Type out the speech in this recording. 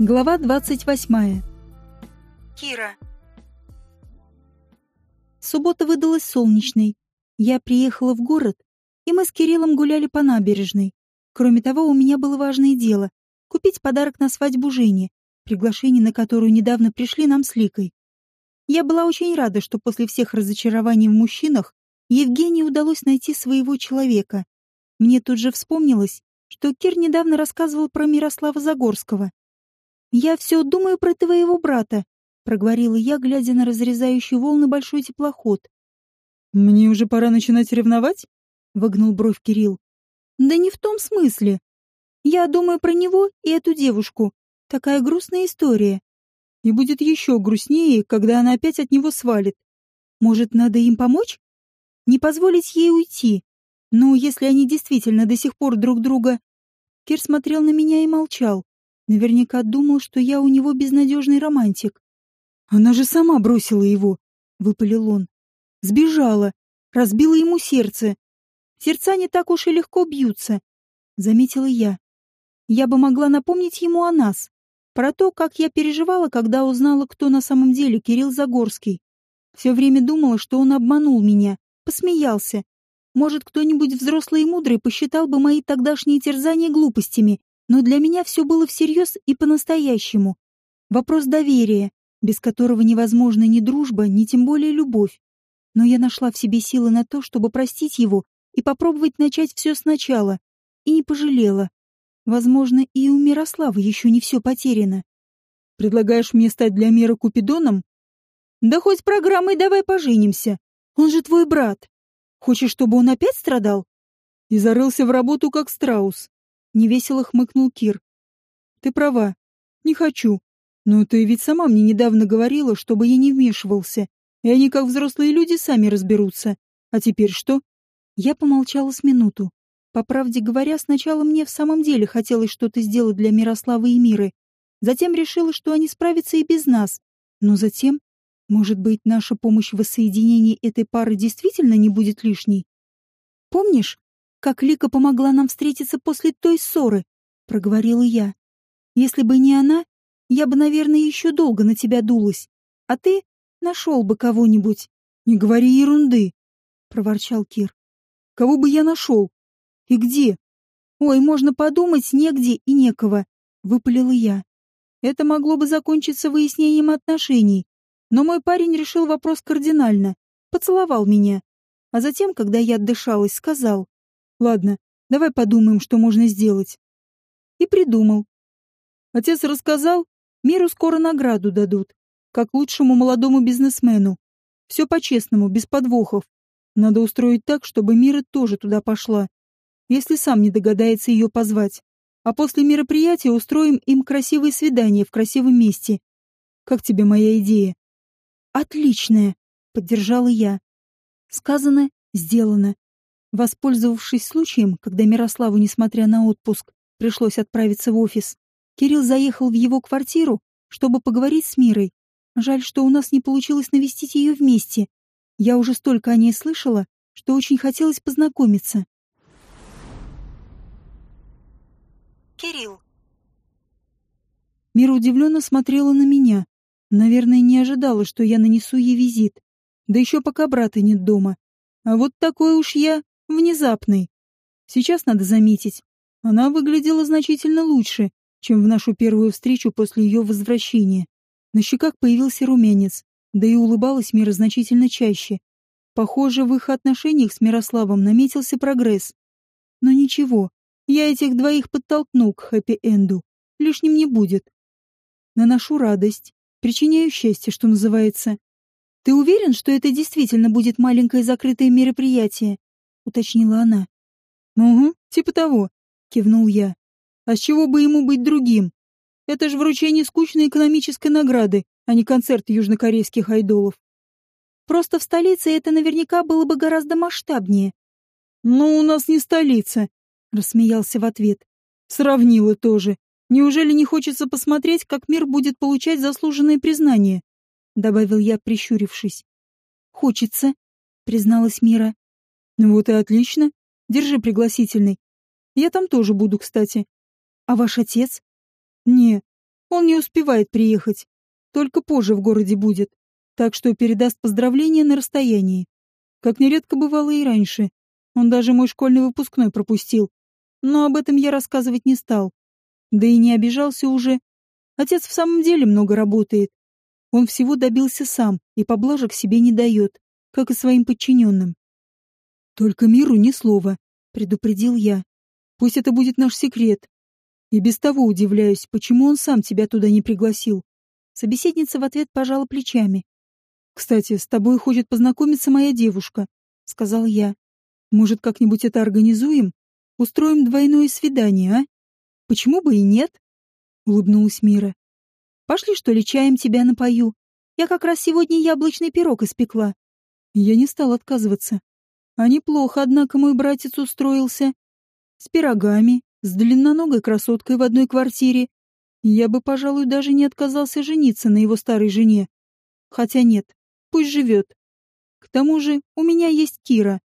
Глава 28. Кира. Суббота выдалась солнечной. Я приехала в город, и мы с Кириллом гуляли по набережной. Кроме того, у меня было важное дело — купить подарок на свадьбу Жене, приглашение на которую недавно пришли нам с Ликой. Я была очень рада, что после всех разочарований в мужчинах Евгении удалось найти своего человека. Мне тут же вспомнилось, что Кир недавно рассказывал про Мирослава Загорского. «Я все думаю про твоего брата», — проговорила я, глядя на разрезающий волны большой теплоход. «Мне уже пора начинать ревновать?» — выгнул бровь Кирилл. «Да не в том смысле. Я думаю про него и эту девушку. Такая грустная история. И будет еще грустнее, когда она опять от него свалит. Может, надо им помочь? Не позволить ей уйти? Ну, если они действительно до сих пор друг друга...» Кир смотрел на меня и молчал. Наверняка думал, что я у него безнадежный романтик. Она же сама бросила его, — выпалил он. Сбежала, разбила ему сердце. Сердца не так уж и легко бьются, — заметила я. Я бы могла напомнить ему о нас, про то, как я переживала, когда узнала, кто на самом деле Кирилл Загорский. Все время думала, что он обманул меня, посмеялся. Может, кто-нибудь взрослый и мудрый посчитал бы мои тогдашние терзания глупостями, но для меня все было всерьез и по-настоящему. Вопрос доверия, без которого невозможна ни дружба, ни тем более любовь. Но я нашла в себе силы на то, чтобы простить его и попробовать начать все сначала. И не пожалела. Возможно, и у Мирослава еще не все потеряно. Предлагаешь мне стать для мира Купидоном? Да хоть программой давай поженимся. Он же твой брат. Хочешь, чтобы он опять страдал? И зарылся в работу, как страус. Невесело хмыкнул Кир. Ты права. Не хочу. Но ты ведь сама мне недавно говорила, чтобы я не вмешивался. И они, как взрослые люди, сами разберутся. А теперь что? Я помолчала с минуту. По правде говоря, сначала мне в самом деле хотелось что-то сделать для Мирославы и Миры. Затем решила, что они справятся и без нас. Но затем, может быть, наша помощь в воссоединении этой пары действительно не будет лишней? Помнишь, как Лика помогла нам встретиться после той ссоры, проговорила я. Если бы не она, я бы, наверное, еще долго на тебя дулась. А ты нашел бы кого-нибудь. Не говори ерунды, проворчал Кир. Кого бы я нашел? И где? Ой, можно подумать, негде и некого, выпалила я. Это могло бы закончиться выяснением отношений, но мой парень решил вопрос кардинально, поцеловал меня, а затем, когда я отдышалась, сказал: Ладно, давай подумаем, что можно сделать. И придумал. Отец рассказал, миру скоро награду дадут, как лучшему молодому бизнесмену. Все по-честному, без подвохов. Надо устроить так, чтобы Мира тоже туда пошла, если сам не догадается ее позвать. А после мероприятия устроим им красивое свидание в красивом месте. Как тебе моя идея? Отличная, поддержала я. Сказано, сделано. Воспользовавшись случаем, когда Мирославу, несмотря на отпуск, пришлось отправиться в офис, Кирилл заехал в его квартиру, чтобы поговорить с Мирой. Жаль, что у нас не получилось навестить ее вместе. Я уже столько о ней слышала, что очень хотелось познакомиться. Кирилл. Мира удивленно смотрела на меня. Наверное, не ожидала, что я нанесу ей визит. Да еще пока брата нет дома. А вот такой уж я внезапный. Сейчас надо заметить, она выглядела значительно лучше, чем в нашу первую встречу после ее возвращения. На щеках появился румянец, да и улыбалась Мира значительно чаще. Похоже, в их отношениях с Мирославом наметился прогресс. Но ничего, я этих двоих подтолкну к хэппи-энду. Лишним не будет. Наношу радость, причиняю счастье, что называется. Ты уверен, что это действительно будет маленькое закрытое мероприятие? Уточнила она. Угу, типа того, кивнул я. А с чего бы ему быть другим? Это же вручение скучной экономической награды, а не концерт южнокорейских айдолов. Просто в столице это наверняка было бы гораздо масштабнее. Ну, у нас не столица, рассмеялся в ответ. Сравнила тоже. Неужели не хочется посмотреть, как мир будет получать заслуженное признание? добавил я, прищурившись. Хочется, призналась Мира. Вот и отлично. Держи пригласительный. Я там тоже буду, кстати. А ваш отец? Не. Он не успевает приехать. Только позже в городе будет. Так что передаст поздравления на расстоянии. Как нередко бывало и раньше. Он даже мой школьный выпускной пропустил. Но об этом я рассказывать не стал. Да и не обижался уже. Отец в самом деле много работает. Он всего добился сам и поблажек себе не дает, как и своим подчиненным. «Только миру ни слова», — предупредил я. «Пусть это будет наш секрет. И без того удивляюсь, почему он сам тебя туда не пригласил». Собеседница в ответ пожала плечами. «Кстати, с тобой хочет познакомиться моя девушка», — сказал я. «Может, как-нибудь это организуем? Устроим двойное свидание, а? Почему бы и нет?» — улыбнулась Мира. Пошли, что ли, чаем тебя напою. Я как раз сегодня яблочный пирог испекла. Я не стал отказываться. А неплохо, однако, мой братец устроился. С пирогами, с длинноногой красоткой в одной квартире. Я бы, пожалуй, даже не отказался жениться на его старой жене. Хотя нет, пусть живет. К тому же у меня есть Кира.